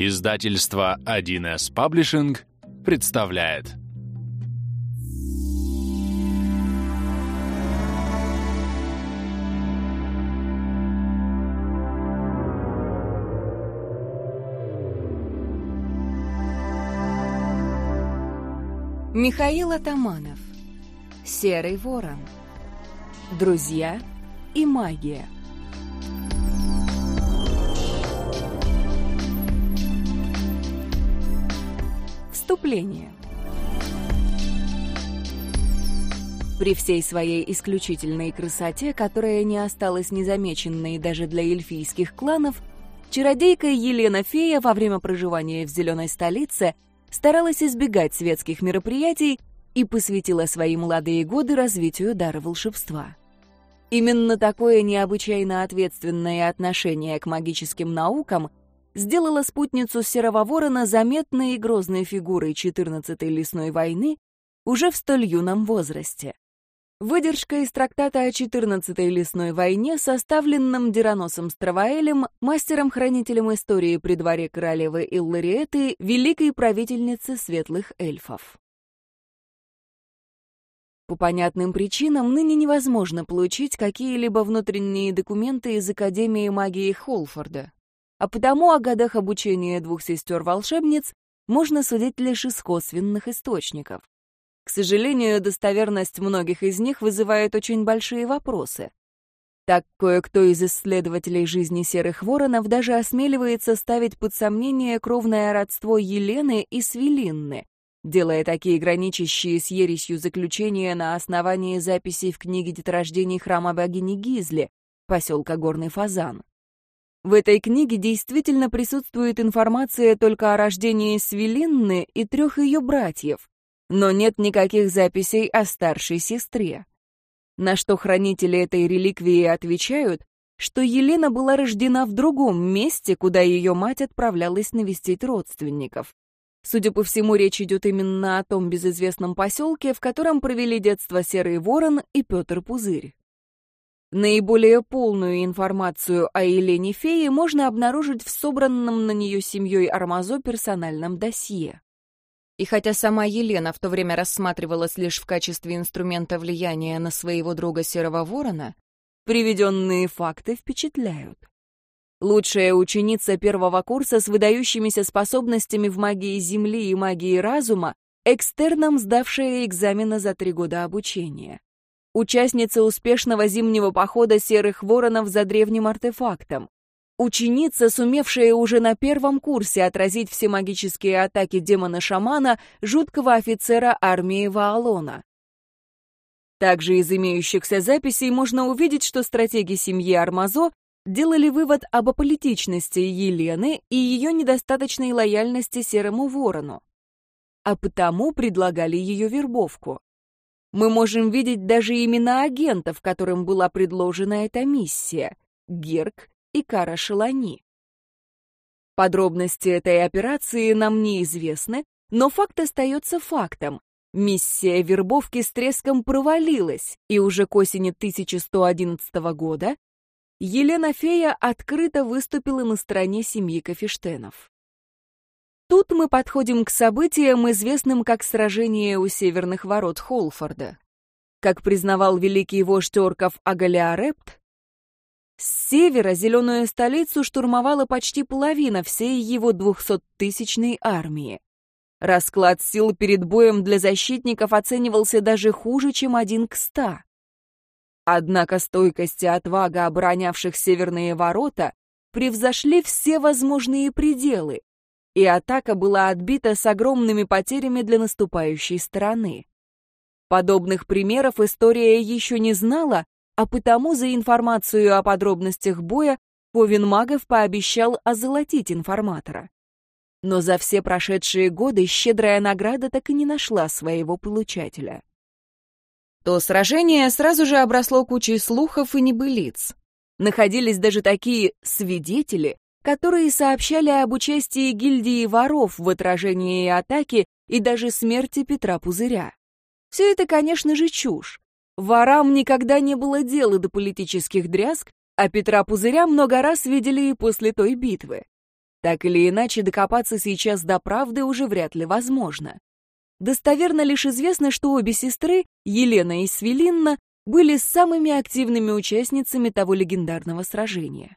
Издательство 1С Паблишинг представляет. Михаил Атаманов. Серый ворон Друзья и магия Вступление При всей своей исключительной красоте, которая не осталась незамеченной даже для эльфийских кланов, чародейка Елена Фея во время проживания в Зеленой столице старалась избегать светских мероприятий и посвятила свои молодые годы развитию дара волшебства. Именно такое необычайно ответственное отношение к магическим наукам сделала спутницу Серого Ворона заметной и грозной фигурой 14-й лесной войны уже в столь юном возрасте. Выдержка из трактата о 14-й лесной войне, составленном Дероносом Страваэлем, мастером-хранителем истории при дворе королевы Иллариэты, великой правительницы светлых эльфов. По понятным причинам ныне невозможно получить какие-либо внутренние документы из Академии магии Холфорда а потому о годах обучения двух сестер-волшебниц можно судить лишь из косвенных источников. К сожалению, достоверность многих из них вызывает очень большие вопросы. Так кое-кто из исследователей жизни серых воронов даже осмеливается ставить под сомнение кровное родство Елены и Свелинны, делая такие граничащие с ересью заключения на основании записей в книге деторождений храма богини Гизли, поселка Горный Фазан. В этой книге действительно присутствует информация только о рождении Свелинны и трех ее братьев, но нет никаких записей о старшей сестре. На что хранители этой реликвии отвечают, что Елена была рождена в другом месте, куда ее мать отправлялась навестить родственников. Судя по всему, речь идет именно о том безызвестном поселке, в котором провели детство Серый Ворон и Петр Пузырь. Наиболее полную информацию о Елене Фее можно обнаружить в собранном на нее семьей Армазо персональном досье. И хотя сама Елена в то время рассматривалась лишь в качестве инструмента влияния на своего друга Серого Ворона, приведенные факты впечатляют. Лучшая ученица первого курса с выдающимися способностями в магии Земли и магии разума, экстерном сдавшая экзамены за три года обучения участница успешного зимнего похода серых воронов за древним артефактом, ученица, сумевшая уже на первом курсе отразить все магические атаки демона-шамана, жуткого офицера армии Ваалона. Также из имеющихся записей можно увидеть, что стратеги семьи Армазо делали вывод об аполитичности Елены и ее недостаточной лояльности Серому Ворону, а потому предлагали ее вербовку. Мы можем видеть даже имена агентов, которым была предложена эта миссия — Герк и Кара Шелани. Подробности этой операции нам неизвестны, но факт остается фактом. Миссия вербовки с треском провалилась, и уже к осени 1111 года Елена Фея открыто выступила на стороне семьи Кафештенов. Тут мы подходим к событиям, известным как сражение у северных ворот Холфорда. Как признавал великий вождь орков Агалиарепт, с севера зеленую столицу штурмовала почти половина всей его двухсоттысячной армии. Расклад сил перед боем для защитников оценивался даже хуже, чем один к ста. Однако стойкость и отвага оборонявших северные ворота превзошли все возможные пределы, и атака была отбита с огромными потерями для наступающей стороны. Подобных примеров история еще не знала, а потому за информацию о подробностях боя Повин Магов пообещал озолотить информатора. Но за все прошедшие годы щедрая награда так и не нашла своего получателя. То сражение сразу же обросло кучей слухов и небылиц. Находились даже такие «свидетели», которые сообщали об участии гильдии воров в отражении атаки и даже смерти Петра Пузыря. Все это, конечно же, чушь. Ворам никогда не было дела до политических дрязг, а Петра Пузыря много раз видели и после той битвы. Так или иначе, докопаться сейчас до правды уже вряд ли возможно. Достоверно лишь известно, что обе сестры, Елена и Свелинна, были самыми активными участницами того легендарного сражения.